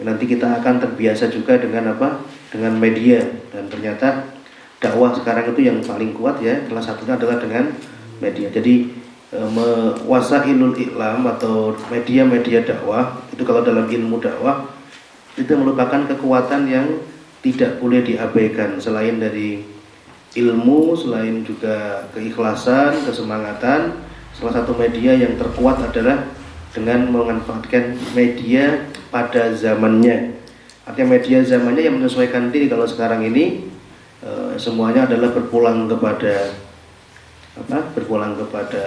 nanti kita akan terbiasa juga dengan apa? Dengan media. Dan ternyata dakwah sekarang itu yang paling kuat ya salah satunya adalah dengan media. Jadi e, wasailul iklam atau media-media dakwah itu kalau dalam ilmu dakwah itu merupakan kekuatan yang tidak boleh diabaikan. Selain dari ilmu selain juga keikhlasan kesemangatan salah satu media yang terkuat adalah dengan memanfaatkan media pada zamannya. Artinya media zamannya yang menyesuaikan diri kalau sekarang ini e, semuanya adalah berpulang kepada apa? Berpulang kepada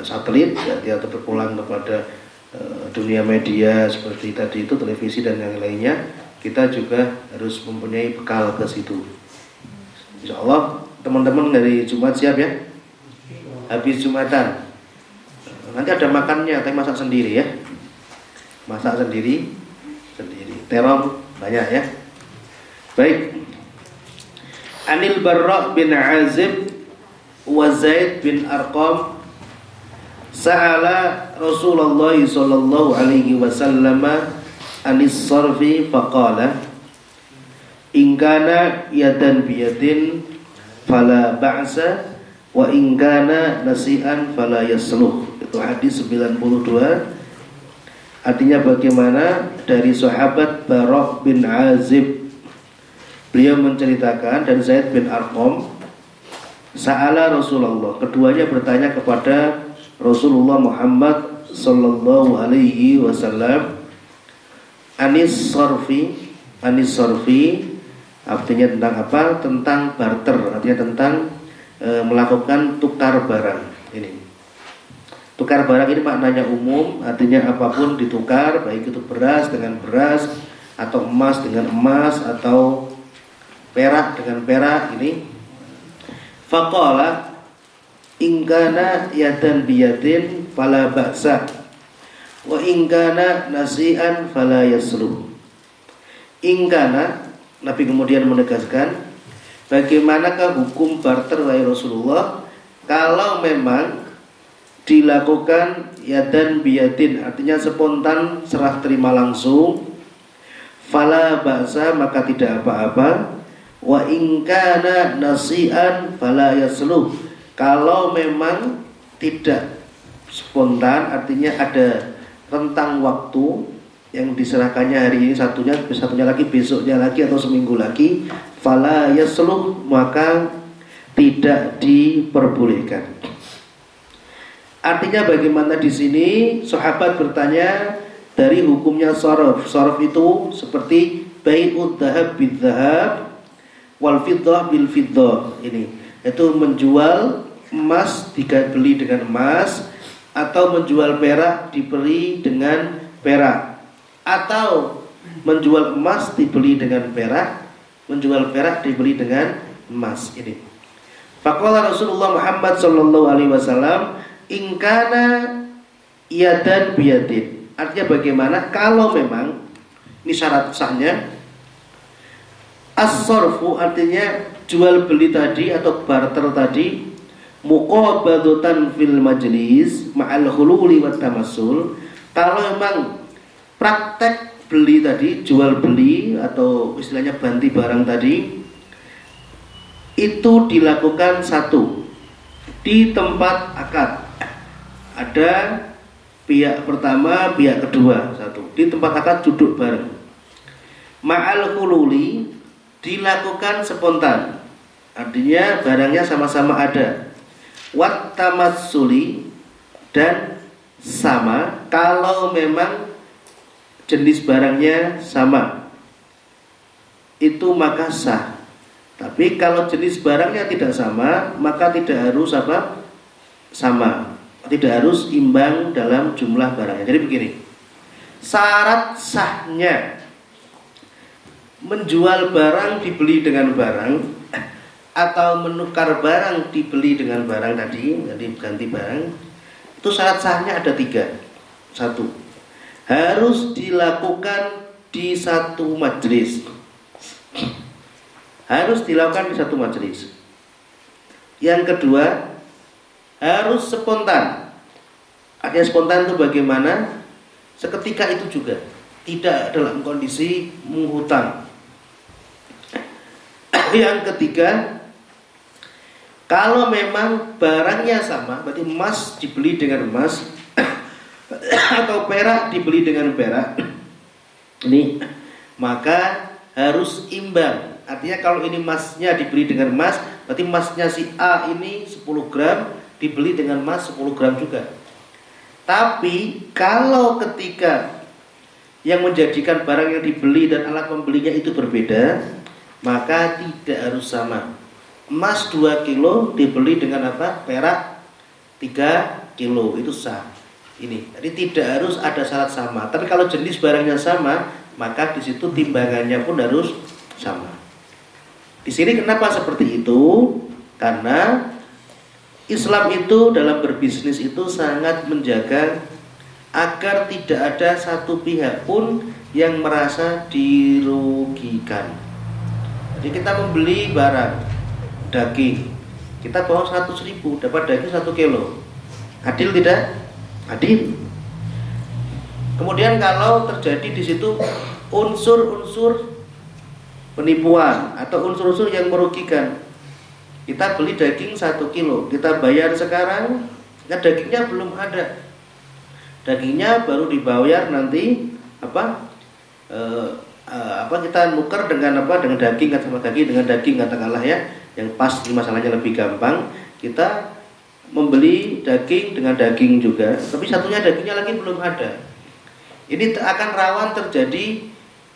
satelit ya, atau berpulang kepada e, dunia media seperti tadi itu televisi dan yang lainnya. Kita juga harus mempunyai bekal ke situ. Insya Allah teman-teman dari Jumat siap ya? Habis Jumatan Nanti ada makannya, tapi masak sendiri ya. Masak sendiri, sendiri. Terong banyak ya. Baik. Anil Barra bin Azib wa Zaid bin Arqam Sa'ala Rasulullah sallallahu alaihi wasallam anis sarfi faqala In kana yadan biyadin fala ba'sa wa in kana nasi'an fala yasluh itu hadis 92 artinya bagaimana? Dari sahabat Barok bin Azib. Beliau menceritakan dan Zaid bin Arqam Sa'ala Rasulullah. Keduanya bertanya kepada Rasulullah Muhammad sallallahu alaihi wasallam anis sorfi anis sorfi artinya tentang apa? Tentang barter artinya tentang e, melakukan tukar barang. Ini Tukar barang ini maknanya umum, artinya apa pun ditukar, baik itu beras dengan beras, atau emas dengan emas, atau perak dengan perak ini. Faqala ingkana yadan biyadin fala ba'sa wa ingkana nasi'an fala yasru. Ingkana Nabi kemudian menegaskan bagaimanakah hukum barter wahai Rasulullah kalau memang dilakukan yadan biyadin artinya spontan serah terima langsung. Fala ba'sa maka tidak apa-apa. Wa ingkana nasian fala yasluh kalau memang tidak spontan artinya ada rentang waktu yang diserahkannya hari ini satunya satunya lagi besoknya lagi atau seminggu lagi fala yasluh maka tidak diperbolehkan Artinya bagaimana di sini sahabat bertanya dari hukumnya sorof. Sorof itu seperti bai'ud dahab bid dahab wal fiddah bil fiddah. Ini itu menjual emas dibeli dengan emas atau menjual perak dibeli dengan perak atau menjual emas dibeli dengan perak menjual perak dibeli dengan emas ini. Faqala Rasulullah Muhammad sallallahu alaihi wasallam ingkana dan biadin. Artinya bagaimana? Kalau memang ini syarat sahnya as artinya jual beli tadi atau barter tadi muqabadatan fil majlis ma'al hululi wa tamassul. Kalau memang praktek beli tadi jual beli atau istilahnya banti barang tadi itu dilakukan satu di tempat akad ada pihak pertama, pihak kedua satu di tempat akad duduk bareng. Ma'al kululi dilakukan spontan. Artinya barangnya sama-sama ada. Wat tamatsuli dan sama kalau memang jenis barangnya sama. Itu maka sah. Tapi kalau jenis barangnya tidak sama, maka tidak harus apa? Sama tidak harus imbang dalam jumlah barangnya. Jadi begini, syarat sahnya menjual barang dibeli dengan barang atau menukar barang dibeli dengan barang tadi, jadi ganti barang, itu syarat sahnya ada tiga. Satu, harus dilakukan di satu majelis. Harus dilakukan di satu majelis. Yang kedua, harus spontan. Artinya spontan itu bagaimana? Seketika itu juga. tidak dalam kondisi menghutang. Yang ketiga, kalau memang barangnya sama, berarti emas dibeli dengan emas atau perak dibeli dengan perak. Ini maka harus imbang. Artinya kalau ini emasnya dibeli dengan emas, berarti emasnya si A ini 10 gram dibeli dengan emas 10 gram juga. Tapi kalau ketika yang menjadikan barang yang dibeli dan alat pembelinya itu berbeda, maka tidak harus sama. Emas 2 kilo dibeli dengan apa? Perak 3 kilo itu sah. Ini, jadi tidak harus ada syarat sama. Tapi kalau jenis barangnya sama, maka di situ timbangannya pun harus sama. Di sini kenapa seperti itu? Karena Islam itu dalam berbisnis itu sangat menjaga agar tidak ada satu pihak pun yang merasa dirugikan. Jadi kita membeli barang daging, kita bawa 100 ribu dapat daging satu kilo. Adil tidak? Adil. Kemudian kalau terjadi di situ unsur-unsur penipuan atau unsur-unsur yang merugikan, kita beli daging satu kilo, kita bayar sekarang, ya dagingnya belum ada. Dagingnya baru dibayar nanti apa? E, e, apa kita nuker dengan apa? Dengan daging sama daging dengan daging katakanlah ya, yang pas masalahnya lebih gampang. Kita membeli daging dengan daging juga, tapi satunya dagingnya lagi belum ada. Ini akan rawan terjadi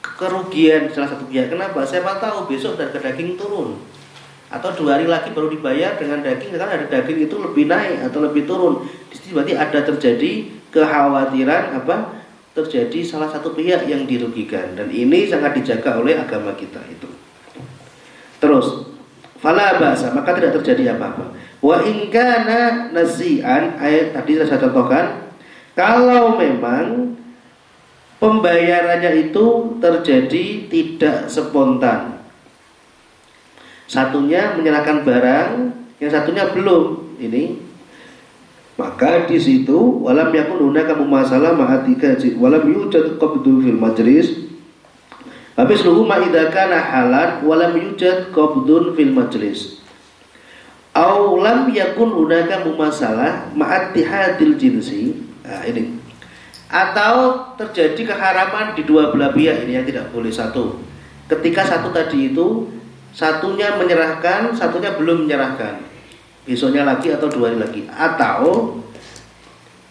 kerugian salah satu pihak. Kenapa? Siapa tahu besok harga daging turun atau dua hari lagi baru dibayar dengan daging kan ada daging itu lebih naik atau lebih turun. Di sini berarti ada terjadi kekhawatiran apa terjadi salah satu pihak yang dirugikan. Dan ini sangat dijaga oleh agama kita itu. Terus fala bahasa maka tidak terjadi apa-apa. Wa ingkana nasian ayat tadi saya contohkan kalau memang pembayarannya itu terjadi tidak spontan Satunya menyerahkan barang, yang satunya belum. Ini maka di situ walam yakun hunaka mumasalah ma'atika walam yujad qabdu fil majlis Habis luhu idza kana halan walam yujad qabdun fil majlis. Aw lam yakun hunaka mumasalah ma'attihadil jinsi. Nah, ini. Atau terjadi keharaman di dua belah pihak ini yang tidak boleh satu. Ketika satu tadi itu Satunya menyerahkan, satunya belum menyerahkan. Besoknya lagi atau dua hari lagi. Atau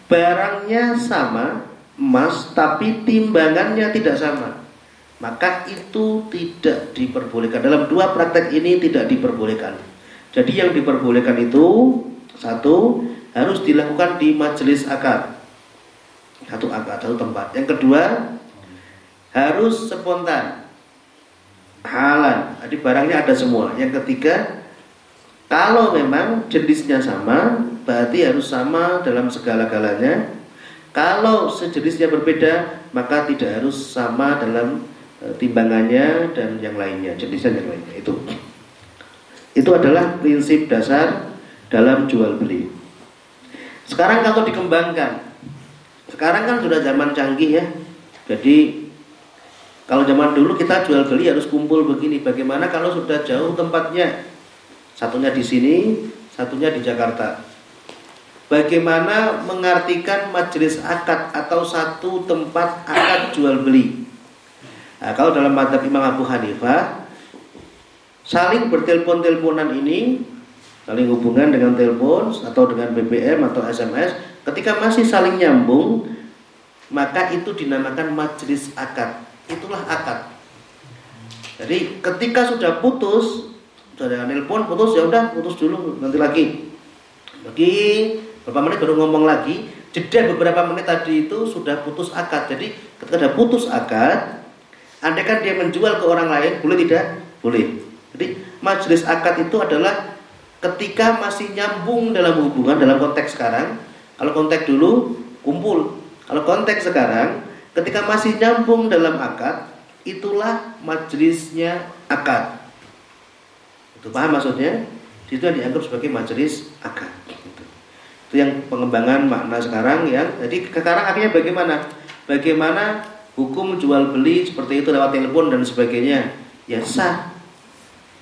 barangnya sama, emas, tapi timbangannya tidak sama. Maka itu tidak diperbolehkan. Dalam dua praktek ini tidak diperbolehkan. Jadi yang diperbolehkan itu satu harus dilakukan di majelis akad. Satu akad, satu tempat. Yang kedua harus spontan halan. Jadi barangnya ada semua. Yang ketiga, kalau memang jenisnya sama, berarti harus sama dalam segala-galanya. Kalau sejenisnya berbeda, maka tidak harus sama dalam e, timbangannya dan yang lainnya, jenisnya yang lainnya. Itu itu adalah prinsip dasar dalam jual beli. Sekarang kalau dikembangkan, sekarang kan sudah zaman canggih ya. Jadi kalau zaman dulu kita jual beli harus kumpul begini. Bagaimana kalau sudah jauh tempatnya? Satunya di sini, satunya di Jakarta. Bagaimana mengartikan majelis akad atau satu tempat akad jual beli? Nah, kalau dalam madhab Imam Abu Hanifah, saling bertelepon-teleponan ini, saling hubungan dengan telepon atau dengan BBM atau SMS, ketika masih saling nyambung, maka itu dinamakan majelis akad itulah akad. Jadi ketika sudah putus, sudah nelpon putus ya udah putus dulu nanti lagi. Lagi beberapa menit baru ngomong lagi. Jeda beberapa menit tadi itu sudah putus akad. Jadi ketika sudah putus akad, andai kan dia menjual ke orang lain, boleh tidak? Boleh. Jadi majelis akad itu adalah ketika masih nyambung dalam hubungan dalam konteks sekarang. Kalau konteks dulu kumpul. Kalau konteks sekarang Ketika masih nyambung dalam akad, itulah majelisnya akad. Itu paham maksudnya? Itu yang dianggap sebagai majelis akad. Itu. itu yang pengembangan makna sekarang ya. Jadi sekarang akhirnya bagaimana? Bagaimana hukum jual beli seperti itu lewat telepon dan sebagainya ya sah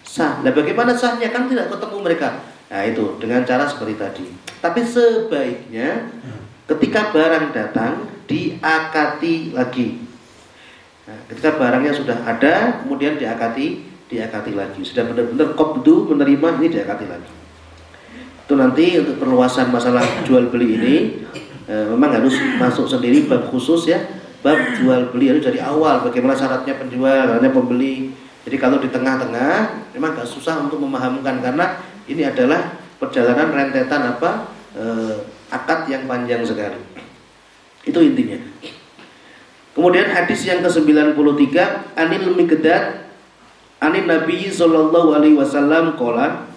sah nah bagaimana sahnya kan tidak ketemu mereka nah itu dengan cara seperti tadi tapi sebaiknya ketika barang datang diakati lagi. Nah, ketika barangnya sudah ada kemudian diakati diakati lagi. Sudah benar-benar kopdu menerima ini diakati lagi. Itu nanti untuk perluasan masalah jual beli ini e, memang harus masuk sendiri bab khusus ya. Bab jual beli harus dari awal bagaimana syaratnya penjual syaratnya pembeli. Jadi kalau di tengah-tengah memang agak susah untuk memahamkan karena ini adalah perjalanan rentetan apa e, akad yang panjang sekali itu intinya. Kemudian hadis yang ke-93 Anil Mikdad Anil Nabi Sallallahu Alaihi Wasallam kola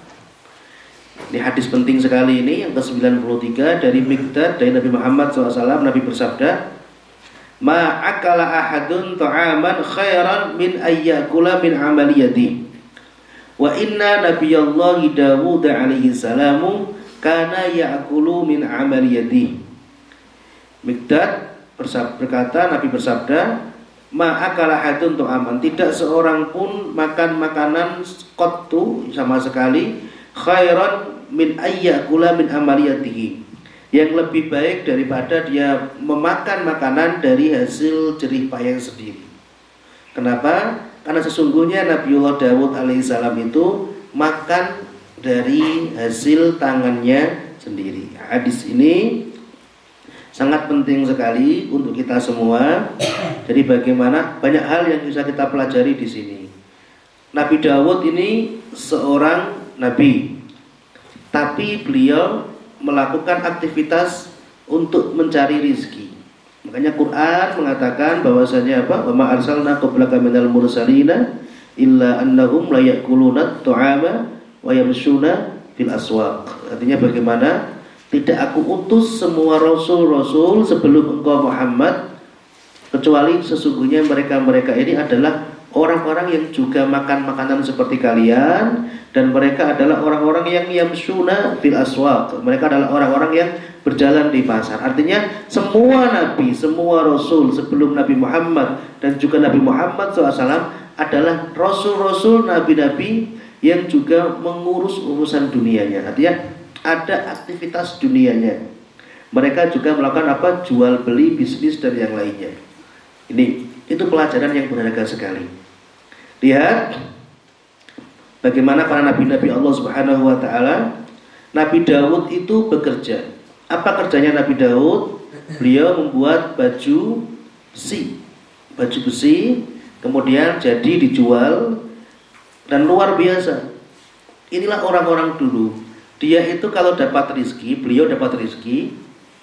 ini hadis penting sekali ini yang ke-93 dari Mikdad dari Nabi Muhammad SAW Nabi bersabda Ma akala ahadun ta'aman khairan min ayyakula min amaliyati Wa inna nabiyallahi Dawud alaihi salamu Kana ya'kulu min amaliyati Mikdad berkata Nabi bersabda Ma akala ahadun ta'aman Tidak seorang pun makan makanan kotu sama sekali khairan min ayyakula min amaliyatihi yang lebih baik daripada dia memakan makanan dari hasil jerih payah sendiri. Kenapa? Karena sesungguhnya Nabiullah Dawud alaihissalam itu makan dari hasil tangannya sendiri. Hadis ini sangat penting sekali untuk kita semua. Jadi bagaimana banyak hal yang bisa kita pelajari di sini. Nabi Dawud ini seorang nabi. Tapi beliau melakukan aktivitas untuk mencari rizki. Makanya Quran mengatakan bahwasanya apa? Wa ma arsalna qablaka minal mursalina illa annahum la ya'kuluna tu'ama wa yamshuna fil aswaq. Artinya bagaimana? Tidak aku utus semua rasul-rasul sebelum engkau Muhammad kecuali sesungguhnya mereka-mereka ini adalah orang-orang yang juga makan makanan seperti kalian dan mereka adalah orang-orang yang yamsuna fil aswaq. Mereka adalah orang-orang yang berjalan di pasar. Artinya semua nabi, semua rasul sebelum Nabi Muhammad dan juga Nabi Muhammad SAW adalah rasul-rasul nabi-nabi yang juga mengurus urusan dunianya. Artinya ada aktivitas dunianya. Mereka juga melakukan apa? Jual beli, bisnis dan yang lainnya. Ini itu pelajaran yang berharga sekali. Lihat bagaimana para nabi-nabi Allah Subhanahu wa taala. Nabi Daud itu bekerja. Apa kerjanya Nabi Daud? Beliau membuat baju besi. Baju besi kemudian jadi dijual dan luar biasa. Inilah orang-orang dulu. Dia itu kalau dapat rizki, beliau dapat rizki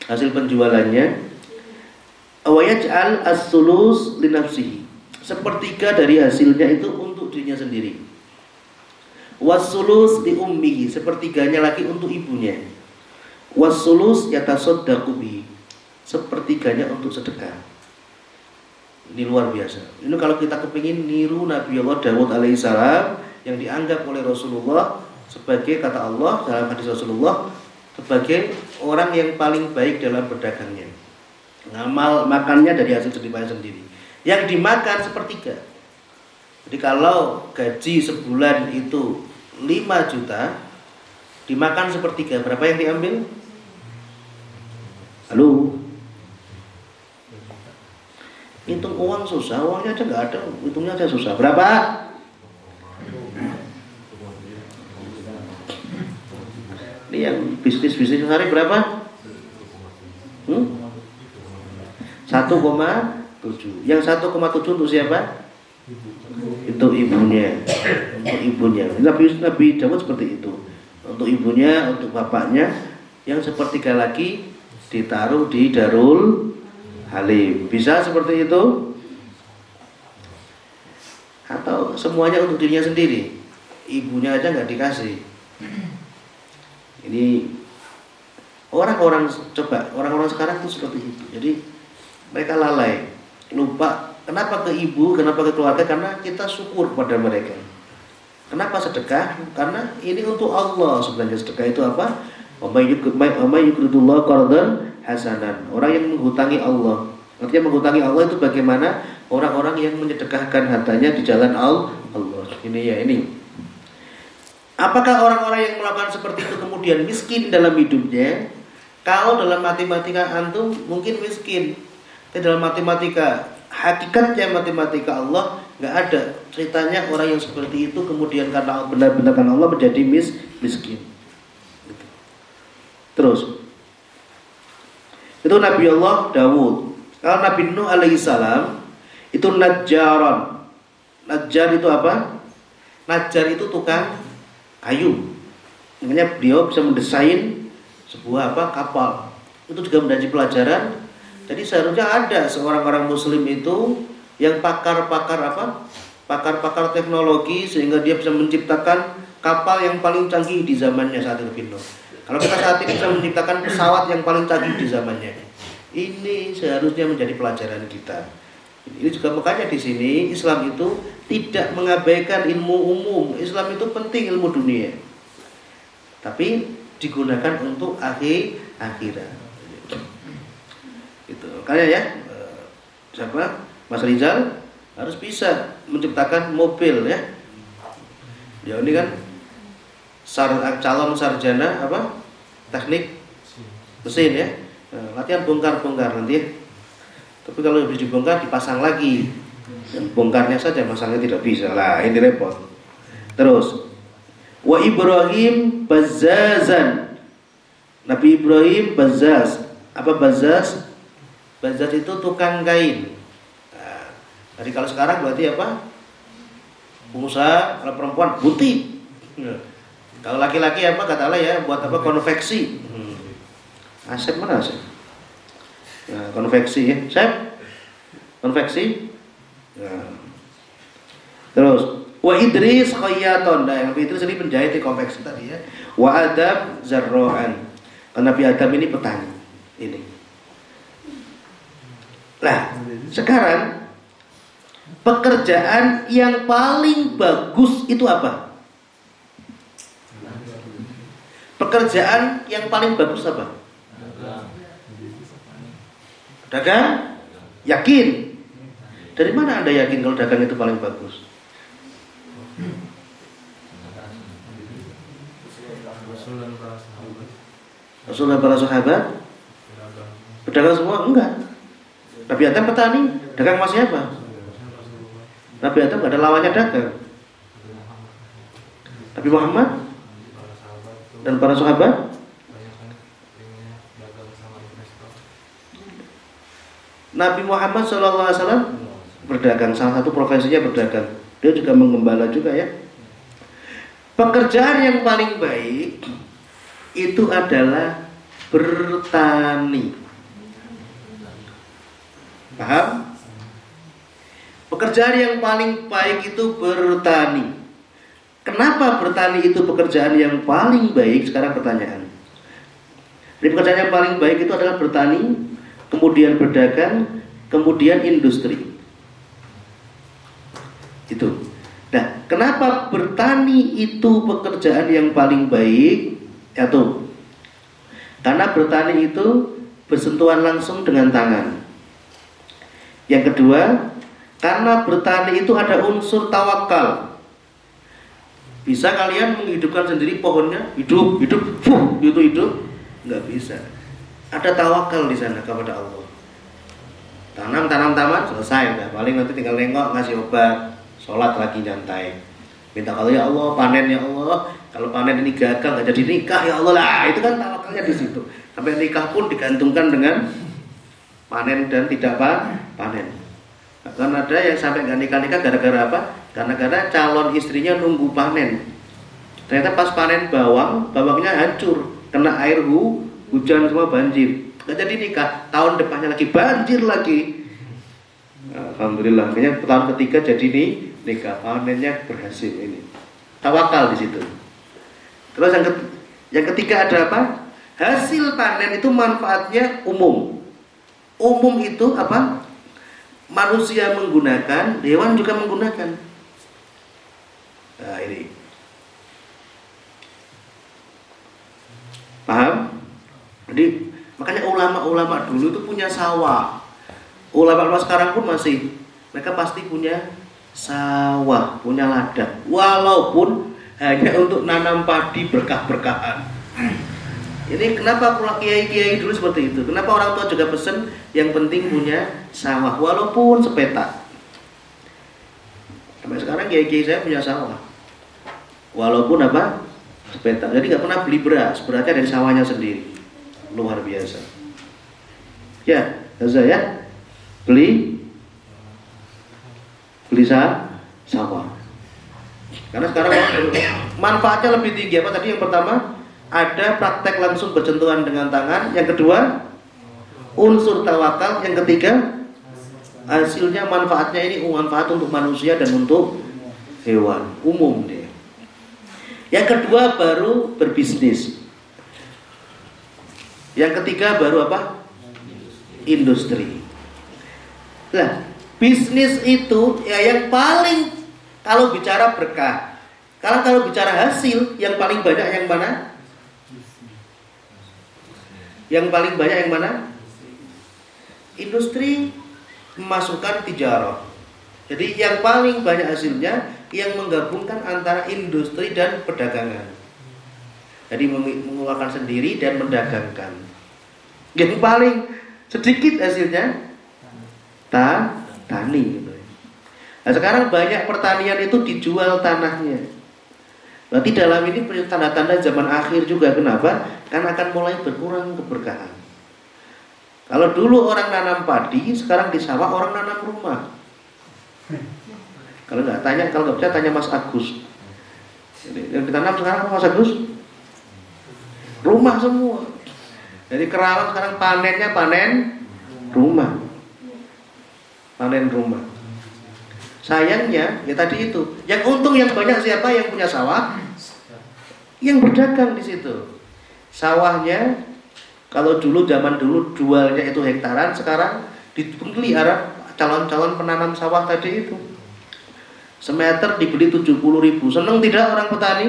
hasil penjualannya. Awayaj'al as-sulus linafsihi sepertiga dari hasilnya itu untuk dirinya sendiri. Wasulus di ummi, sepertiganya lagi untuk ibunya. Wasulus yatasoddaqu bi, sepertiganya untuk sedekah. Ini luar biasa. Ini kalau kita kepingin niru Nabi Allah Dawud alaihissalam yang dianggap oleh Rasulullah sebagai kata Allah dalam hadis Rasulullah sebagai orang yang paling baik dalam berdagangnya. Ngamal makannya dari hasil jerih sendiri yang dimakan sepertiga. Jadi kalau gaji sebulan itu 5 juta, dimakan sepertiga, berapa yang diambil? Halo? Hitung uang susah, uangnya aja nggak ada, hitungnya aja susah. Berapa? Ini yang bisnis-bisnis hari berapa? Hmm? 1, 7. Yang 1,7 untuk siapa? Itu ibunya. Untuk ibunya. Nabi Nabi Dawud seperti itu. Untuk ibunya, untuk bapaknya yang sepertiga lagi ditaruh di Darul Halim. Bisa seperti itu? Atau semuanya untuk dirinya sendiri? Ibunya aja nggak dikasih. Ini orang-orang coba orang-orang sekarang itu seperti itu. Jadi mereka lalai. Lupa kenapa ke ibu kenapa ke keluarga? Karena kita syukur pada mereka. Kenapa sedekah? Karena ini untuk Allah. Sebenarnya sedekah itu apa? Umay yukridullah qardan hasanan. Orang yang menghutangi Allah. Artinya menghutangi Allah itu bagaimana? Orang-orang yang menyedekahkan hartanya di jalan Allah. Ini ya ini. Apakah orang-orang yang melakukan seperti itu kemudian miskin dalam hidupnya? Kalau dalam matematika antum mungkin miskin. Tapi dalam matematika hakikatnya matematika Allah nggak ada ceritanya orang yang seperti itu kemudian karena benar-benar karena Allah menjadi mis miskin. Gitu. Terus itu Nabi Allah Dawud kalau Nabi Nuh alaihissalam itu najjaran. Najjar itu apa? Najjar itu tukang kayu. Makanya beliau bisa mendesain sebuah apa kapal. Itu juga menjadi pelajaran. Jadi seharusnya ada seorang orang muslim itu yang pakar-pakar apa? Pakar-pakar teknologi sehingga dia bisa menciptakan kapal yang paling canggih di zamannya saat itu. Kalau kita saat ini bisa menciptakan pesawat yang paling canggih di zamannya. Ini seharusnya menjadi pelajaran kita. Ini juga makanya di sini Islam itu tidak mengabaikan ilmu umum. Islam itu penting ilmu dunia. Tapi digunakan untuk akhir akhirat. Itu. Makanya ya eh, siapa? Mas Rizal harus bisa menciptakan mobil ya. Dia ini kan sar, calon sarjana apa? Teknik mesin ya Nah, latihan bongkar-bongkar nanti ya. Tapi kalau habis dibongkar dipasang lagi. Dan bongkarnya saja masangnya tidak bisa. Lah, ini repot. Terus wa Ibrahim bazazan. Nabi Ibrahim bazaz. Apa bazaz? Bazaz itu tukang kain. Nah, jadi kalau sekarang berarti apa? Pengusaha, kalau perempuan butik. Nah, kalau laki-laki apa kata Allah ya buat apa konveksi. Asep mana Asep? Ya, konveksi ya. Asep? Konveksi? Ya. Terus wa Idris khayyaton. Nah, yang Idris ini penjahit di konveksi tadi ya. Wa Adam zarroan. Karena Nabi Adam ini petani. Ini. Nah, sekarang pekerjaan yang paling bagus itu apa? Pekerjaan yang paling bagus apa? Dagang? Yakin? Dari mana Anda yakin kalau dagang itu paling bagus? Rasulullah para sahabat Berdagang semua? Enggak Nabi Adam petani Dagang masih apa? Nabi Adam ada lawannya dagang Nabi Muhammad Dan para sahabat Nabi Muhammad SAW berdagang, salah satu profesinya berdagang. Dia juga mengembala juga ya. Pekerjaan yang paling baik itu adalah bertani. Paham? Pekerjaan yang paling baik itu bertani. Kenapa bertani itu pekerjaan yang paling baik? Sekarang pertanyaan. Jadi pekerjaan yang paling baik itu adalah bertani kemudian berdagang, kemudian industri. Itu. Nah, kenapa bertani itu pekerjaan yang paling baik? Ya tuh. Karena bertani itu bersentuhan langsung dengan tangan. Yang kedua, karena bertani itu ada unsur tawakal. Bisa kalian menghidupkan sendiri pohonnya, hidup, hidup, fuh, itu hidup? Nggak bisa. Ada tawakal di sana kepada Allah. Tanam tanam taman selesai udah paling nanti tinggal nengok ngasih obat, sholat lagi nyantai. Minta kalau ya Allah panen ya Allah. Kalau panen ini gagal nggak jadi nikah ya Allah lah itu kan tawakalnya di situ. Sampai nikah pun digantungkan dengan panen dan tidak apa panen. Kan ada yang sampai nggak nikah nikah gara-gara apa? Karena karena calon istrinya nunggu panen. Ternyata pas panen bawang, bawangnya hancur, kena air hu, hujan semua banjir. Nggak jadi nikah. Tahun depannya lagi banjir lagi. Alhamdulillah akhirnya tahun ketiga jadi nih nikah. Panennya berhasil ini. Tawakal di situ. Terus yang, ketiga, yang ketiga ada apa? Hasil panen itu manfaatnya umum. Umum itu apa? Manusia menggunakan hewan juga menggunakan. Nah ini. Paham jadi makanya ulama-ulama dulu itu punya sawah. ulama-ulama sekarang pun masih mereka pasti punya sawah, punya ladang, walaupun hanya untuk nanam padi berkah-berkahan. Ini kenapa pula kiai-kiai dulu seperti itu? Kenapa orang tua juga pesen yang penting punya sawah walaupun sepetak. Sampai sekarang kiai-kiai saya punya sawah. Walaupun apa? Sepetak. Jadi nggak pernah beli beras, berasnya dari sawahnya sendiri. Luar biasa. Ya, Gaza ya. Beli beli sawah. Karena sekarang manfaatnya lebih tinggi apa tadi yang pertama ada praktek langsung bersentuhan dengan tangan, yang kedua unsur tawakal, yang ketiga hasilnya manfaatnya ini manfaat untuk manusia dan untuk hewan umum dia. Yang kedua baru berbisnis. Yang ketiga baru apa? Industri. Nah, bisnis itu ya yang paling kalau bicara berkah. Kalau kalau bicara hasil, yang paling banyak yang mana? Yang paling banyak yang mana? Industri memasukkan tijarah. Jadi yang paling banyak hasilnya yang menggabungkan antara industri dan perdagangan. Jadi mengeluarkan sendiri dan mendagangkan. Yang paling sedikit hasilnya ta tani gitu. Nah, sekarang banyak pertanian itu dijual tanahnya. Berarti dalam ini tanda-tanda zaman akhir juga kenapa? Kan akan mulai berkurang keberkahan. Kalau dulu orang nanam padi, sekarang di sawah orang nanam rumah. Kalau nggak tanya, kalau nggak percaya tanya Mas Agus. Jadi, yang ditanam sekarang Mas Agus? Rumah semua. Jadi kerawang sekarang panennya panen rumah. Panen rumah. Sayangnya ya tadi itu, yang untung yang banyak siapa yang punya sawah? Yang berdagang di situ. Sawahnya kalau dulu zaman dulu jualnya itu hektaran, sekarang dipelihara calon-calon penanam sawah tadi itu. Semeter dibeli 70 ribu. Seneng tidak orang petani?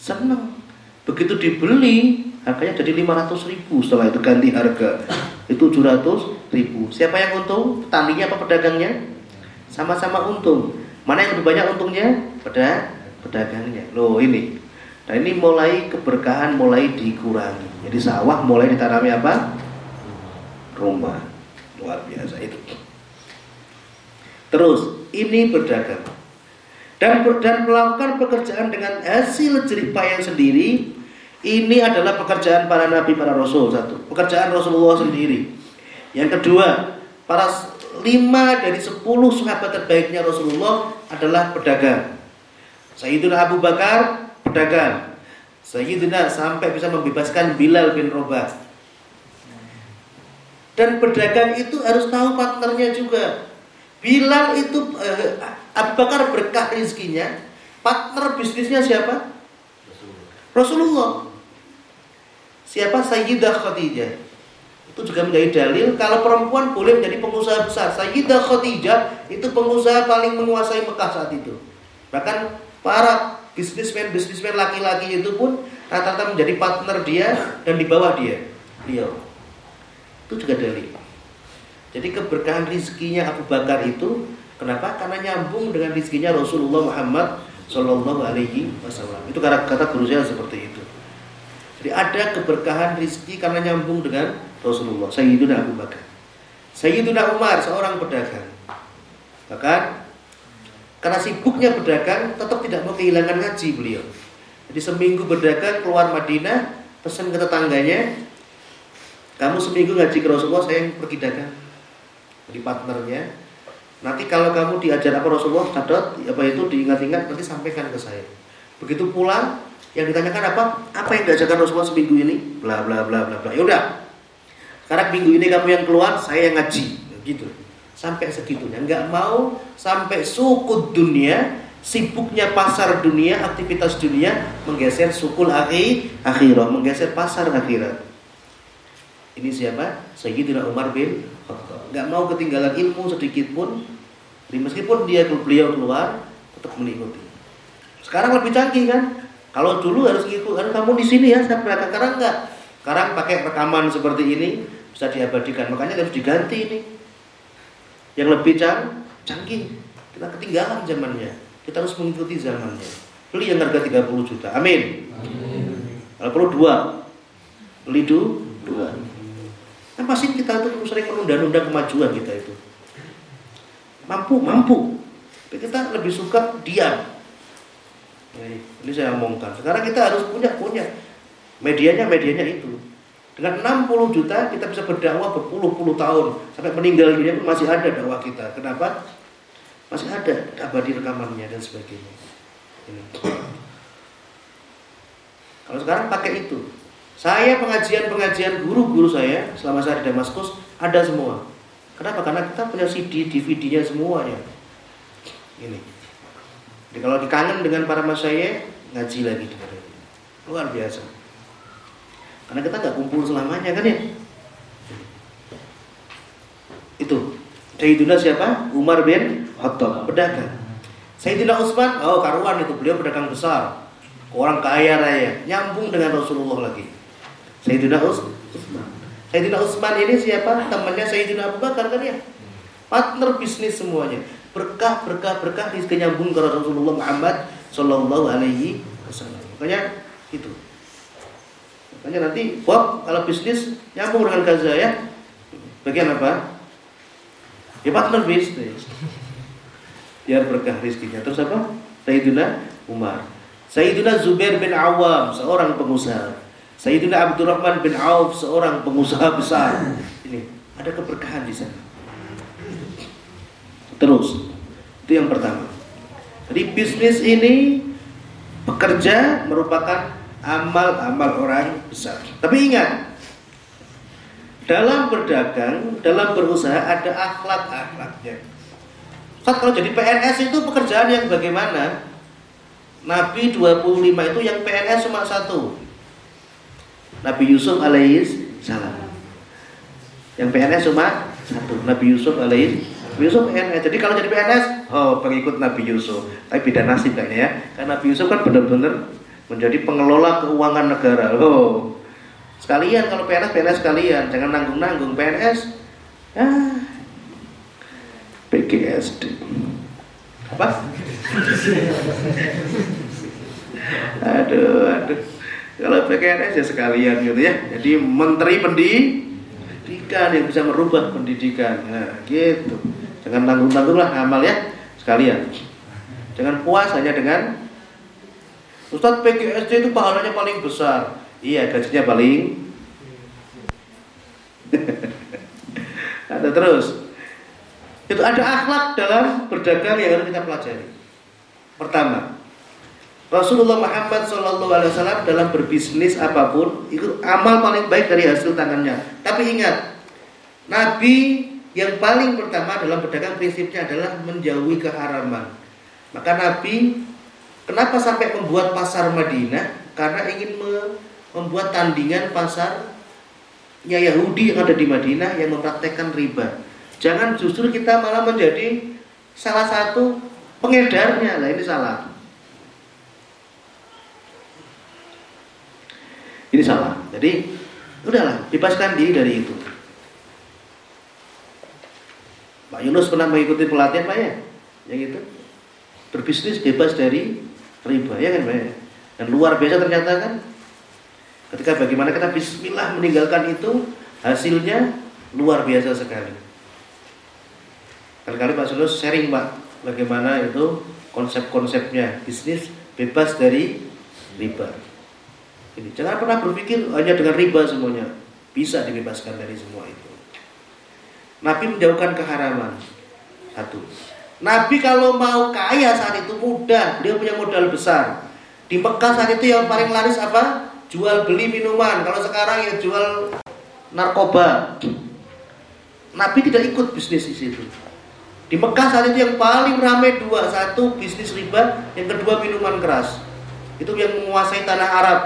Seneng. Begitu dibeli, harganya jadi 500 ribu setelah itu ganti harga. Itu 700 ribu. Siapa yang untung? Petaninya apa pedagangnya? sama-sama untung. Mana yang lebih banyak untungnya? Pada pedagangnya. Loh ini. Nah ini mulai keberkahan mulai dikurangi. Jadi sawah mulai ditanami apa? Rumah. Luar biasa itu. Terus ini berdagang dan dan melakukan pekerjaan dengan hasil jerih payah sendiri ini adalah pekerjaan para nabi para rasul satu pekerjaan Rasulullah sendiri yang kedua para lima dari sepuluh sahabat terbaiknya Rasulullah adalah pedagang. Sayyidina Abu Bakar pedagang. Sayyidina sampai bisa membebaskan Bilal bin Robah. Dan pedagang itu harus tahu partnernya juga. Bilal itu eh, Abu Bakar berkah rezekinya. Partner bisnisnya siapa? Rasulullah. Siapa Sayyidah Khadijah? itu juga menjadi dalil kalau perempuan boleh menjadi pengusaha besar. Sayyidah Khadijah itu pengusaha paling menguasai Mekah saat itu. Bahkan para bisnismen-bisnismen laki-laki itu pun rata-rata menjadi partner dia dan di bawah dia. Beliau. Itu juga dalil. Jadi keberkahan rizkinya Abu Bakar itu kenapa? Karena nyambung dengan rizkinya Rasulullah Muhammad Shallallahu Alaihi Wasallam. Itu kata, kata guru saya seperti itu. Jadi ada keberkahan rizki karena nyambung dengan Rasulullah Sayyiduna Abu Bakar. Sayyiduna Umar seorang pedagang. Bahkan Karena sibuknya berdagang Tetap tidak mau kehilangan haji beliau. Jadi seminggu berdagang keluar Madinah Pesan ke tetangganya Kamu seminggu ngaji ke Rasulullah Saya yang pergi dagang. Jadi partnernya Nanti kalau kamu diajar apa Rasulullah Catat apa itu diingat-ingat Nanti sampaikan ke saya. Begitu pulang yang ditanyakan apa? Apa yang diajarkan Rasulullah seminggu ini? Bla bla bla bla bla. Yaudah, karena minggu ini kamu yang keluar, saya yang ngaji, gitu. Sampai segitunya, nggak mau sampai suku dunia, sibuknya pasar dunia, aktivitas dunia menggeser sukul akhir, akhirah, menggeser pasar akhirat. Ini siapa? Sayyidina Umar bin Khattab. Nggak mau ketinggalan ilmu sedikit pun. Meskipun dia beliau keluar, tetap mengikuti. Sekarang lebih canggih kan? Kalau dulu harus ikut, harus kamu di sini ya, saya berangkat. Sekarang enggak. Sekarang pakai rekaman seperti ini bisa diabadikan. Makanya harus diganti ini. yang lebih can canggih. Kita ketinggalan zamannya. Kita harus mengikuti zamannya. Beli yang harga 30 juta. Amin. Kalau perlu dua, beli dua. Nah, pasti kita itu sering menunda-nunda kemajuan kita itu. Mampu, mampu. Tapi kita lebih suka diam. Ini saya omongkan. Sekarang kita harus punya punya medianya medianya itu. Dengan 60 juta kita bisa berdakwah berpuluh-puluh tahun sampai meninggal dunia pun masih ada dakwah kita. Kenapa? Masih ada abadi rekamannya dan sebagainya. Ini. Kalau sekarang pakai itu. Saya pengajian-pengajian guru-guru saya selama saya di Damaskus ada semua. Kenapa? Karena kita punya CD, DVD-nya semuanya. Ini. Jadi kalau dikangen dengan para mas saya, ngaji lagi Luar biasa. Karena kita nggak kumpul selamanya kan ya. Itu. Sayyidina siapa? Umar bin Khattab, pedagang. Sayyidina Utsman, oh karuan itu beliau pedagang besar. Orang kaya raya, nyambung dengan Rasulullah lagi. Sayyidina Utsman. Sayyidina Utsman ini siapa? Temannya Sayyidina Abu Bakar kan ya? Partner bisnis semuanya. Berkah, berkah, berkah rezeki nyambung ke Rasulullah Muhammad Sallallahu Alaihi Wasallam. Makanya itu. Makanya nanti Bob kalau bisnis nyambung dengan Gaza ya. Bagian apa? Ya partner bisnis. Biar berkah rezekinya. Terus apa? Sayyidina Umar. Sayyidina Zubair bin Awam, seorang pengusaha. Sayyidina Abdurrahman bin Auf, seorang pengusaha besar. Ini ada keberkahan di sana. Terus, itu yang pertama. Jadi bisnis ini bekerja merupakan amal-amal orang besar. Tapi ingat, dalam berdagang, dalam berusaha ada akhlak-akhlaknya. Saat kalau jadi PNS itu pekerjaan yang bagaimana? Nabi 25 itu yang PNS cuma satu. Nabi Yusuf alaihis salam. Yang PNS cuma satu. Nabi Yusuf alaihis Yusuf PNS. Jadi kalau jadi PNS, oh pengikut Nabi Yusuf. Tapi beda nasib kayaknya ya. Karena Nabi Yusuf kan benar-benar menjadi pengelola keuangan negara. Oh, sekalian kalau PNS PNS sekalian, jangan nanggung-nanggung PNS. Ah, PGSD. Apa? aduh, aduh. Kalau PNS ya sekalian gitu ya. Jadi menteri pendidikan yang bisa merubah pendidikan. Nah, gitu. Jangan tanggung-tanggung lah amal ya sekalian. Jangan puas hanya dengan Ustadz PGSD itu pahalanya paling besar. Iya, gajinya paling. ada terus. Itu ada akhlak dalam berdagang yang harus kita pelajari. Pertama, Rasulullah Muhammad SAW dalam berbisnis apa pun itu amal paling baik dari hasil tangannya. Tapi ingat, Nabi yang paling pertama dalam berdagang prinsipnya adalah menjauhi keharaman. Maka Nabi Kenapa sampai membuat pasar Madinah? Karena ingin membuat tandingan pasarnya Yahudi yang ada di Madinah yang mempraktekkan riba. Jangan justru kita malah menjadi salah satu pengedarnya. Lah ini salah. Ini salah. Jadi udahlah, bebaskan diri dari itu. Pak Yunus pernah mengikuti pelatihan Pak ya? Yang itu. Berbisnis bebas dari riba ya kan Pak dan luar biasa ternyata kan? Ketika bagaimana kita bismillah meninggalkan itu hasilnya luar biasa sekali. Kali-kali Pak Sulus sharing Pak bagaimana itu konsep-konsepnya bisnis bebas dari riba. Ini jangan pernah berpikir hanya dengan riba semuanya. Bisa dibebaskan dari semua itu Nabi menjauhkan keharaman satu Nabi kalau mau kaya saat itu mudah, beliau punya modal besar. Di Mekah saat itu yang paling laris apa? Jual beli minuman. Kalau sekarang ya jual narkoba. Nabi tidak ikut bisnis di situ. Di Mekah saat itu yang paling ramai dua, satu bisnis riba, yang kedua minuman keras. Itu yang menguasai tanah Arab.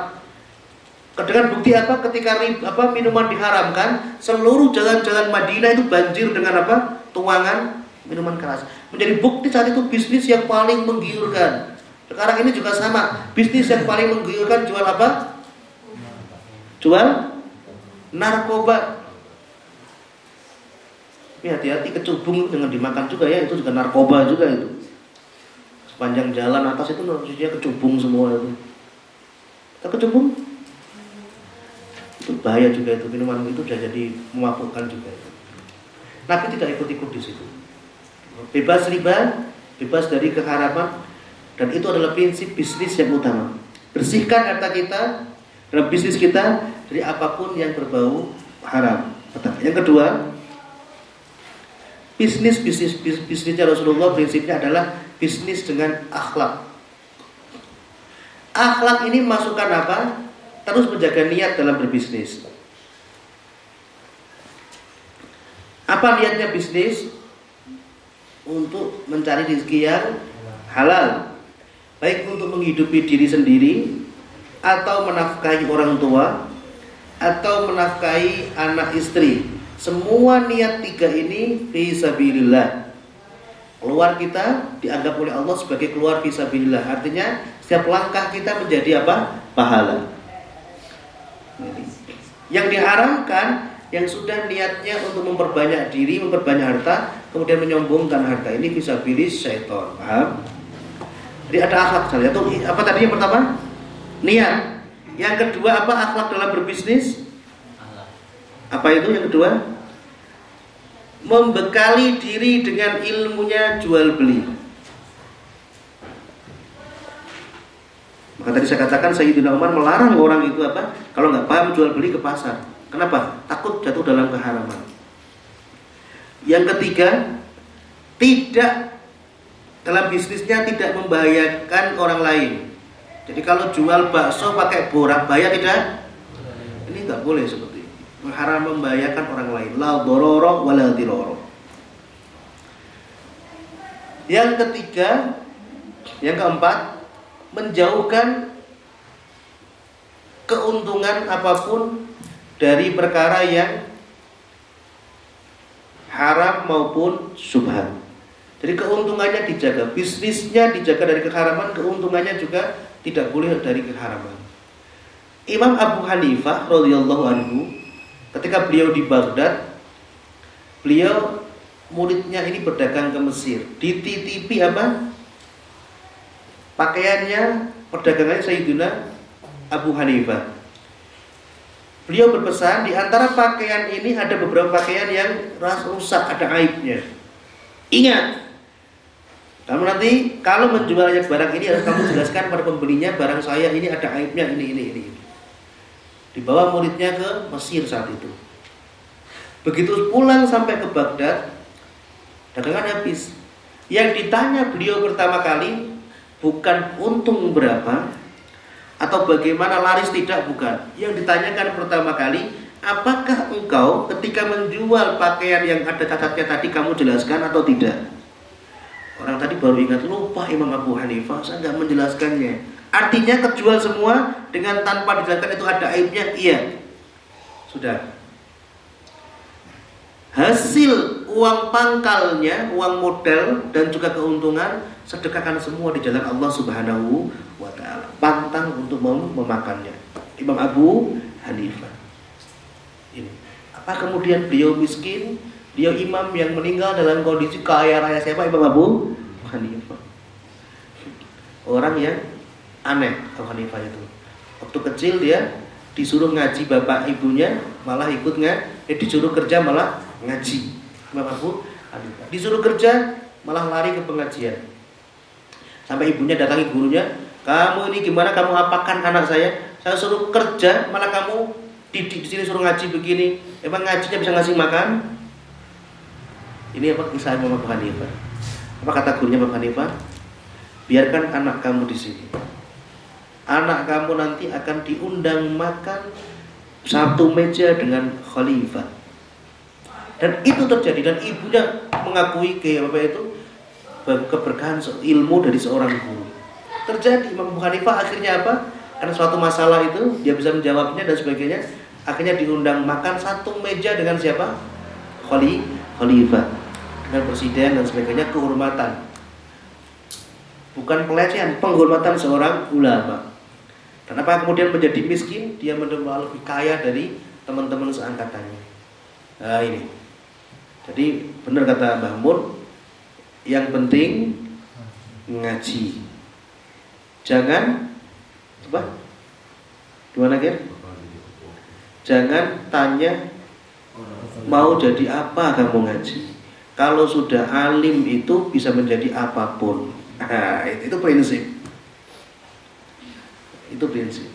Dengan bukti apa? Ketika apa minuman diharamkan, seluruh jalan-jalan Madinah itu banjir dengan apa? Tuangan minuman keras. Menjadi bukti saat itu bisnis yang paling menggiurkan. Sekarang ini juga sama. Bisnis yang paling menggiurkan jual apa? Jual narkoba. Tapi hati-hati kecubung dengan dimakan juga ya, itu juga narkoba juga itu. Sepanjang jalan atas itu maksudnya kecubung semua itu. Kita kecubung? Itu bahaya juga itu minuman itu sudah jadi memabukkan juga itu. Nabi tidak ikut-ikut di situ. Bebas riba, bebas dari keharapan, dan itu adalah prinsip bisnis yang utama. Bersihkan harta kita dalam bisnis kita dari apa pun yang berbau haram. Yang kedua, bisnis bisnis bisnisnya Rasulullah prinsipnya adalah bisnis dengan akhlak. Akhlak ini masukkan apa? Terus menjaga niat dalam berbisnis. Apa niatnya bisnis? Untuk mencari rezeki yang halal. Baik untuk menghidupi diri sendiri atau menafkahi orang tua atau menafkahi anak istri semua niat tiga ini fisabilillah. Keluar kita dianggap oleh Allah sebagai keluar fisabilillah. Artinya setiap langkah kita menjadi apa? Pahala. Yang diharamkan yang sudah niatnya untuk memperbanyak diri, memperbanyak harta, kemudian menyombongkan harta ini fisabilis syaitan. Paham? Jadi ada akhlak saja. Apa tadi yang pertama? Niat. Yang kedua apa akhlak dalam berbisnis? Apa itu yang kedua? Membekali diri dengan ilmunya jual beli. Maka tadi saya katakan Sayyidina Umar melarang orang itu apa? Kalau nggak paham jual beli ke pasar. Kenapa? Takut jatuh dalam keharaman. Yang ketiga, tidak dalam bisnisnya tidak membahayakan orang lain. Jadi kalau jual bakso pakai borak bayar tidak? Ini nggak boleh seperti haram membahayakan orang lain la dororo wala diroro yang ketiga yang keempat menjauhkan keuntungan apa pun dari perkara yang haram maupun subhan. Jadi keuntungannya dijaga, bisnisnya dijaga dari keharaman, keuntungannya juga tidak boleh dari keharaman. Imam Abu Hanifah radhiyallahu anhu Ketika beliau di Baghdad, beliau muridnya ini berdagang ke Mesir. Dititipi apa? Pakaiannya, perdagangannya Sayyidina Abu Hanifah. Beliau berpesan di antara pakaian ini ada beberapa pakaian yang ras rusak, ada aibnya. Ingat, kamu nanti kalau menjualnya barang ini harus kamu jelaskan pada pembelinya barang saya ini ada aibnya ini ini ini. Dibawa muridnya ke Mesir saat itu. Begitu pulang sampai ke Baghdad, dagangan habis. Yang ditanya beliau pertama kali bukan untung berapa atau bagaimana laris tidak bukan. Yang ditanyakan pertama kali, apakah engkau ketika menjual pakaian yang ada cacatnya tadi kamu jelaskan atau tidak? Orang tadi baru ingat lupa Imam Abu Hanifah, saya nggak menjelaskannya. Artinya kejual semua dengan tanpa dijelaskan itu ada aibnya? Iya. Sudah. Hasil uang pangkalnya, uang modal dan juga keuntungan sedekahkan semua di jalan Allah Subhanahu wa taala. Pantang untuk memakannya. Imam Abu Hanifah. Ini. Apa kemudian beliau miskin? Beliau imam yang meninggal dalam kondisi kaya raya siapa? Imam Abu Hanifah. Orang yang aneh Abu Hanifah itu. Waktu kecil dia disuruh ngaji bapak ibunya malah ikut nggak, eh disuruh kerja malah ngaji. Bapak Hanifah. Disuruh kerja malah lari ke pengajian. Sampai ibunya datangi gurunya, kamu ini gimana kamu apakan anak saya? Saya suruh kerja malah kamu di, di, sini suruh ngaji begini. Emang ngajinya bisa ngasih makan? Ini apa kisah Abu Hanifah? Apa kata gurunya Abu Hanifah? Biarkan anak kamu di sini anak kamu nanti akan diundang makan satu meja dengan khalifah. Dan itu terjadi dan ibunya mengakui ke apa itu keberkahan ilmu dari seorang guru. Terjadi Imam Hanifah akhirnya apa? Karena suatu masalah itu dia bisa menjawabnya dan sebagainya. Akhirnya diundang makan satu meja dengan siapa? Khali, khalifah dengan presiden dan sebagainya kehormatan. Bukan pelecehan, penghormatan seorang ulama. Kenapa kemudian menjadi miskin? Dia mendapat lebih kaya dari teman-teman seangkatannya. Nah ini. Jadi benar kata Mbah Mun, yang penting ngaji. Jangan apa? Gimana kan? Jangan tanya mau jadi apa kamu ngaji. Kalau sudah alim itu bisa menjadi apa pun. Nah, itu prinsip. Itu prinsip.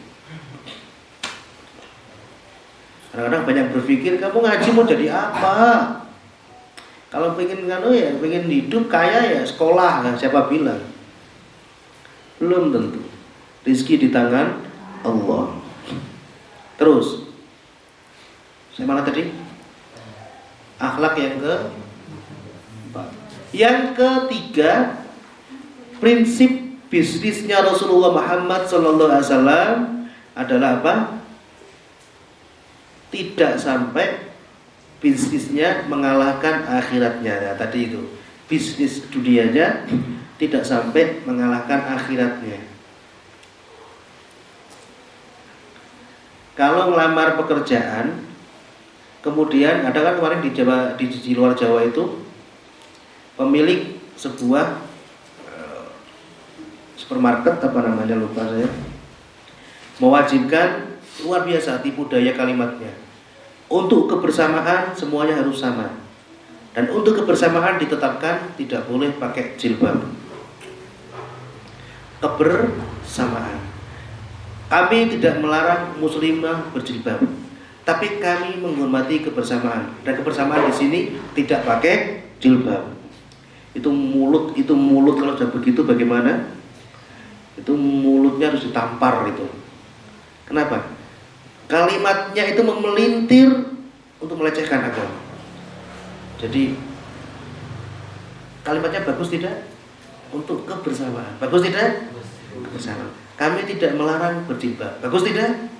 Kadang-kadang banyak berpikir kamu ngaji mau jadi apa? Kalau pengen kan ya, pengen hidup kaya ya sekolah kan siapa bilang? Belum tentu. Rizki di tangan Allah. Terus, saya mana tadi? Akhlak yang ke Yang ketiga, prinsip bisnisnya Rasulullah Muhammad SAW adalah apa? tidak sampai bisnisnya mengalahkan akhiratnya. Nah, tadi itu bisnis dunianya tidak sampai mengalahkan akhiratnya. Kalau melamar pekerjaan, kemudian ada kan kemarin di Jawa di, di luar Jawa itu pemilik sebuah uh, supermarket apa namanya lupa saya mewajibkan luar biasa tipu daya kalimatnya untuk kebersamaan semuanya harus sama. Dan untuk kebersamaan ditetapkan tidak boleh pakai jilbab. Kebersamaan. Kami tidak melarang muslimah berjilbab, tapi kami menghormati kebersamaan. Dan kebersamaan di sini tidak pakai jilbab. Itu mulut, itu mulut kalau sudah begitu bagaimana? Itu mulutnya harus ditampar itu. Kenapa? Kalimatnya itu memelintir untuk melecehkan agama. Jadi kalimatnya bagus tidak? Untuk kebersamaan. Bagus tidak? Kebersamaan. Kami tidak melarang berjilbab. Bagus tidak?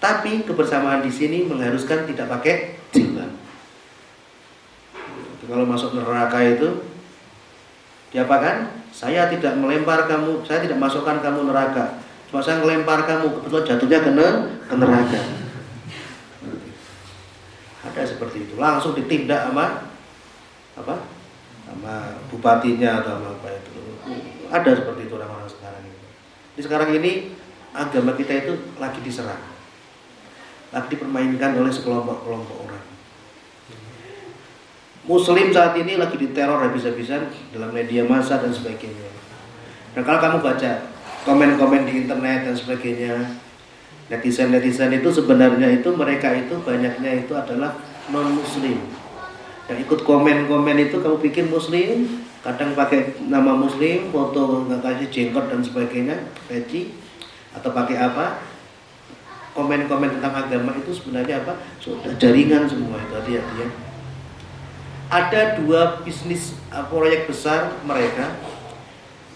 Tapi kebersamaan di sini mengharuskan tidak pakai jilbab. Kalau masuk neraka itu diapakan? Saya tidak melempar kamu, saya tidak masukkan kamu neraka Masa ngelempar kamu kebetulan jatuhnya kena ke neraka. Ada seperti itu. Langsung ditindak sama apa? Sama bupatinya atau sama apa itu. Ada seperti itu orang-orang sekarang ini. Di sekarang ini agama kita itu lagi diserang. Lagi dipermainkan oleh sekelompok-kelompok orang. Muslim saat ini lagi diteror habis-habisan dalam media massa dan sebagainya. Dan kalau kamu baca komen-komen di internet dan sebagainya. Netizen-netizen itu sebenarnya itu mereka itu banyaknya itu adalah non muslim yang ikut komen-komen itu kamu pikir muslim kadang pakai nama muslim foto nggak kasih jenggot dan sebagainya peci atau pakai apa. Komen-komen tentang agama itu sebenarnya apa? Sudah jaringan semua itu hati-hati ya. Ada dua bisnis proyek besar mereka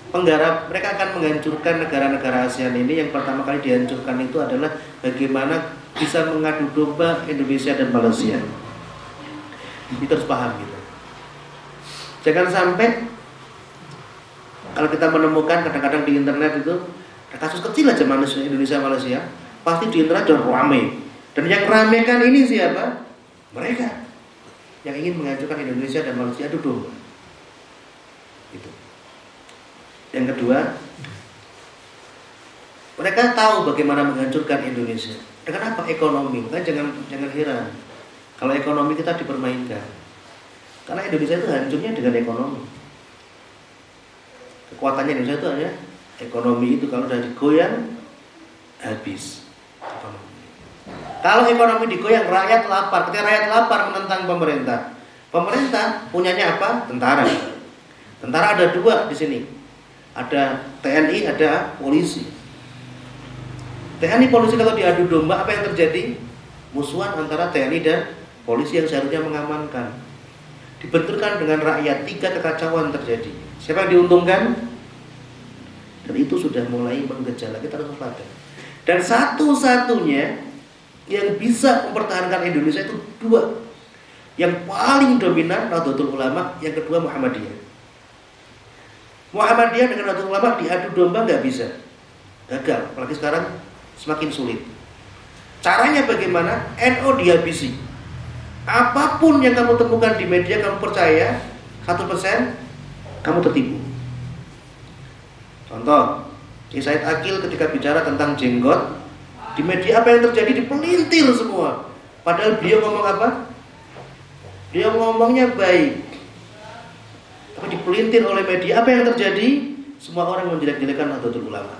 penggarap mereka akan menghancurkan negara-negara ASEAN ini. Yang pertama kali dihancurkan itu adalah bagaimana bisa mengadu domba Indonesia dan Malaysia. Itu harus paham gitu. Jangan sampai kalau kita menemukan kadang-kadang di internet itu kasus kecil aja manusia Indonesia Malaysia pasti di internet sudah ramai dan yang ramekan ini siapa? Mereka yang ingin menghancurkan Indonesia dan Malaysia domba. Itu yang kedua, mereka tahu bagaimana menghancurkan Indonesia. Dengan apa? Ekonomi. Kan jangan jangan heran kalau ekonomi kita dipermainkan. Karena Indonesia itu hancurnya dengan ekonomi. Kekuatannya Indonesia itu hanya ekonomi itu kalau sudah digoyang habis. Kalau ekonomi digoyang, rakyat lapar. Ketika rakyat lapar menentang pemerintah, pemerintah punyanya apa? Tentara. Tentara ada dua di sini ada TNI, ada polisi. TNI polisi kalau diadu domba apa yang terjadi? Musuhan antara TNI dan polisi yang seharusnya mengamankan. Dibenturkan dengan rakyat, tiga kekacauan terjadi. Siapa yang diuntungkan? Dan itu sudah mulai menggejala kita harus waspada. Dan satu-satunya yang bisa mempertahankan Indonesia itu dua. Yang paling dominan Nahdlatul Ulama, yang kedua Muhammadiyah. Muhammadiyah dengan Nahdlatul Ulama diadu domba nggak bisa. Gagal, apalagi sekarang semakin sulit. Caranya bagaimana? NO dihabisi. apa pun yang kamu temukan di media kamu percaya satu persen kamu tertipu. Contoh, Ki Said Akil ketika bicara tentang jenggot di media apa yang terjadi dipelintir semua. Padahal beliau ngomong apa? Dia ngomongnya baik. Tapi dipelintir oleh media apa yang terjadi? Semua orang menjelek-jelekan Nahdlatul Ulama.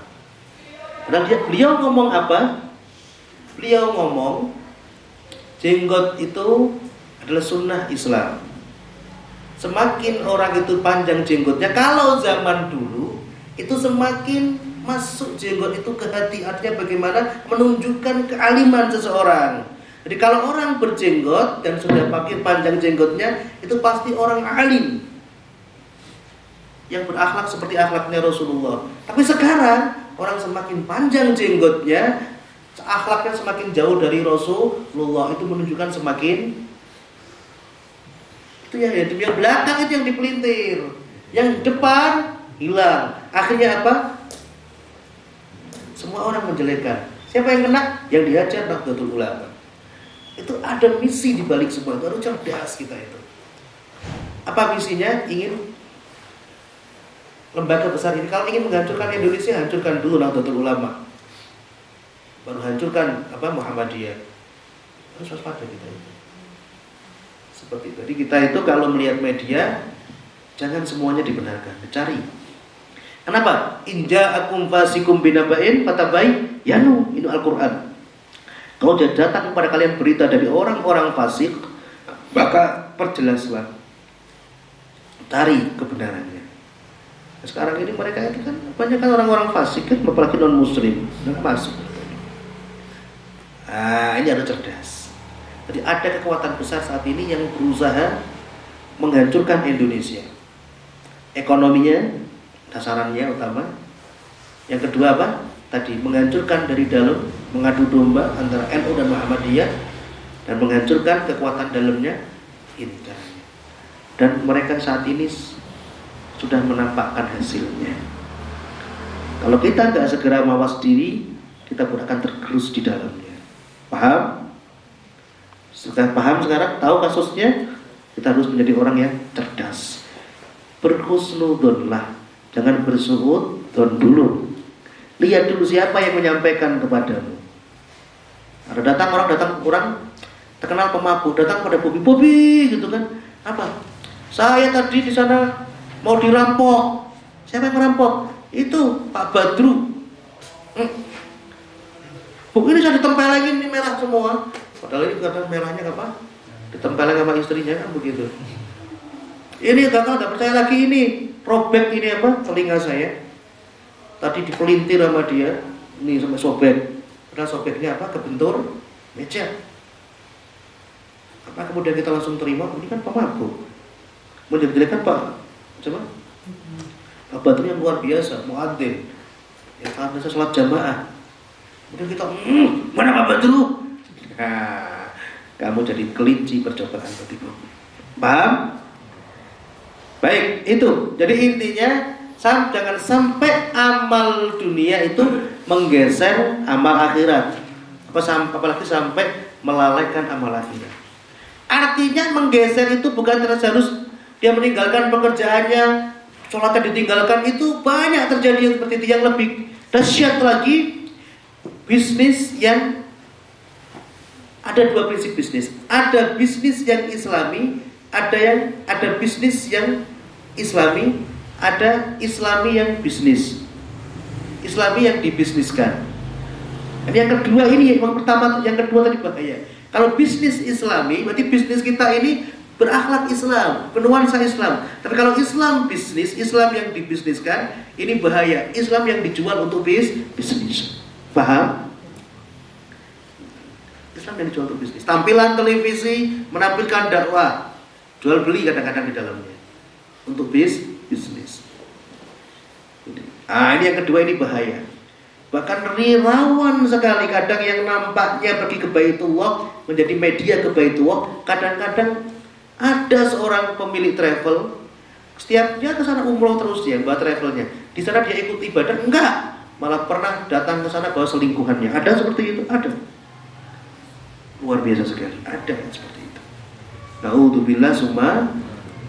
Padahal dia, beliau ngomong apa? Beliau ngomong jenggot itu adalah sunnah Islam. Semakin orang itu panjang jenggotnya, kalau zaman dulu itu semakin masuk jenggot itu ke hati. Artinya bagaimana menunjukkan kealiman seseorang. Jadi kalau orang berjenggot dan sudah pakai panjang jenggotnya, itu pasti orang alim yang berakhlak seperti akhlaknya Rasulullah. Tapi sekarang orang semakin panjang jenggotnya, akhlaknya semakin jauh dari Rasulullah itu menunjukkan semakin itu ya, ya yang belakang itu yang dipelintir, yang depan hilang. Akhirnya apa? Semua orang menjelekkan. Siapa yang kena? Yang diajar Nahdlatul Ulama. Itu ada misi di balik semua itu. Harus cerdas kita itu. Apa misinya? Ingin lembaga besar ini kalau ingin menghancurkan Indonesia hancurkan dulu Nahdlatul Ulama. Baru hancurkan apa Muhammadiyah. Harus waspada kita itu. Seperti itu. Jadi kita itu kalau melihat media jangan semuanya dibenarkan dicari. Kenapa? Inja akum fasikum binabain fatabai yanu ini Al-Quran. Kalau dia datang kepada kalian berita dari orang-orang fasik maka perjelaslah cari kebenarannya sekarang ini mereka itu kan banyak orang-orang fasik kan apalagi non muslim dan masuk Nah, ini harus cerdas. Jadi ada kekuatan besar saat ini yang berusaha menghancurkan Indonesia. Ekonominya, dasarannya utama. Yang kedua apa? Tadi menghancurkan dari dalam, mengadu domba antara NU dan Muhammadiyah dan menghancurkan kekuatan dalamnya ini caranya. Dan mereka saat ini sudah menampakkan hasilnya. Kalau kita nggak segera mawas diri, kita pun akan tergerus di dalamnya. Paham? Sudah paham sekarang? Tahu kasusnya? Kita harus menjadi orang yang cerdas. Berhusnudonlah. Jangan bersuudon dulu. Lihat dulu siapa yang menyampaikan kepadamu. Ada datang orang datang orang terkenal pemabuk datang pada Bobi Bobi gitu kan apa saya tadi di sana mau dirampok siapa yang merampok itu Pak Badru hmm. Bu ini saya ditempelin ini merah semua. Padahal ini kadang merahnya apa? Ditempelin sama istrinya kan begitu. Ini gagal tidak percaya lagi ini robek ini apa telinga saya. Tadi dipelintir sama dia, ini sampai sobek. Padahal sobeknya apa? Kebentur meja. Apa kemudian kita langsung terima? Ini kan pemabuk. Menjelek-jelekan Pak. Coba. Pak Badru yang luar biasa, muadzin. Ya karena saya sholat jamaah Kemudian kita, mmm, mana Pak Badru? Nah, kamu jadi kelinci percobaan bertiga. Paham? Baik, itu. Jadi intinya sam, jangan sampai amal dunia itu menggeser amal akhirat. Apa apalagi sampai melalaikan amal akhirat. Artinya menggeser itu bukan terus harus dia meninggalkan pekerjaannya, sholatnya ditinggalkan itu banyak terjadi yang seperti itu yang lebih dahsyat lagi bisnis yang ada dua prinsip bisnis. Ada bisnis yang islami, ada yang ada bisnis yang islami, ada islami yang bisnis. Islami yang dibisniskan. Dan yang kedua ini yang pertama yang kedua tadi bahaya. Kalau bisnis islami berarti bisnis kita ini berakhlak Islam, penuansa Islam. Tapi kalau Islam bisnis, Islam yang dibisniskan, ini bahaya. Islam yang dijual untuk bis, bisnis. Paham? Islam yang dijual untuk bisnis. Tampilan televisi menampilkan dakwah, jual beli kadang-kadang di dalamnya untuk bis bisnis. Ah ini yang kedua ini bahaya. Bahkan rawan sekali kadang yang nampaknya pergi ke Baitullah menjadi media ke Baitullah. Kadang-kadang ada seorang pemilik travel setiap dia ke sana umroh terus dia buat travelnya. Di sana dia ikut ibadah enggak, malah pernah datang ke sana bawa selingkuhannya. Ada seperti itu, ada. Luar biasa sekali, ada yang seperti itu. naudzubillah summa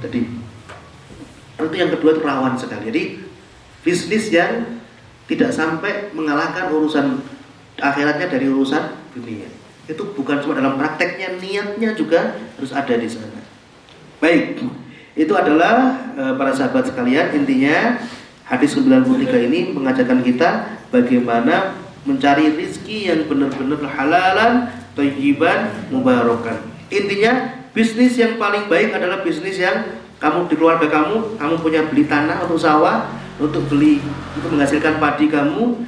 jadi itu yang kedua itu rawan sekali jadi bisnis yang tidak sampai mengalahkan urusan akhiratnya dari urusan dunia itu bukan cuma dalam prakteknya niatnya juga harus ada di sana baik itu adalah e, para sahabat sekalian intinya hadis 93 ini mengajarkan kita bagaimana mencari rizki yang benar-benar halalan, thayyiban, mubarakan. Intinya bisnis yang paling baik adalah bisnis yang kamu di keluarga kamu, kamu punya beli tanah atau sawah untuk beli untuk menghasilkan padi kamu,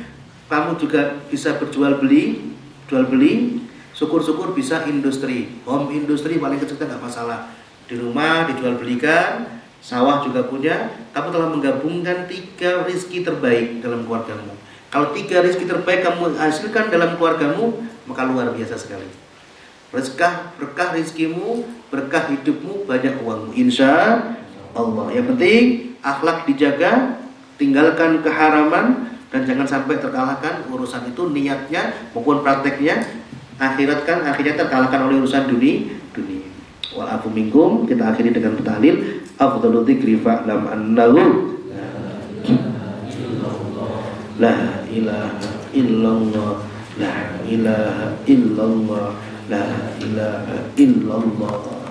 kamu juga bisa berjual beli, jual beli. Syukur-syukur bisa industri, home industri paling kecil nggak masalah. Di rumah dijual belikan, sawah juga punya. Kamu telah menggabungkan tiga rizki terbaik dalam keluargamu. Kalau tiga rizki terbaik kamu hasilkan dalam keluargamu, maka luar biasa sekali. Berkah, berkah rizkimu, berkah hidupmu, banyak uangmu. Insya Allah. Yang penting akhlak dijaga, tinggalkan keharaman dan jangan sampai terkalahkan urusan itu niatnya maupun prakteknya akhiratkan akhirnya terkalahkan oleh urusan dunia dunia. Wal afu minkum kita akhiri dengan tahlil afdalu dzikri fa'lam annahu la ilaha illallah la ilaha illallah la ilaha illallah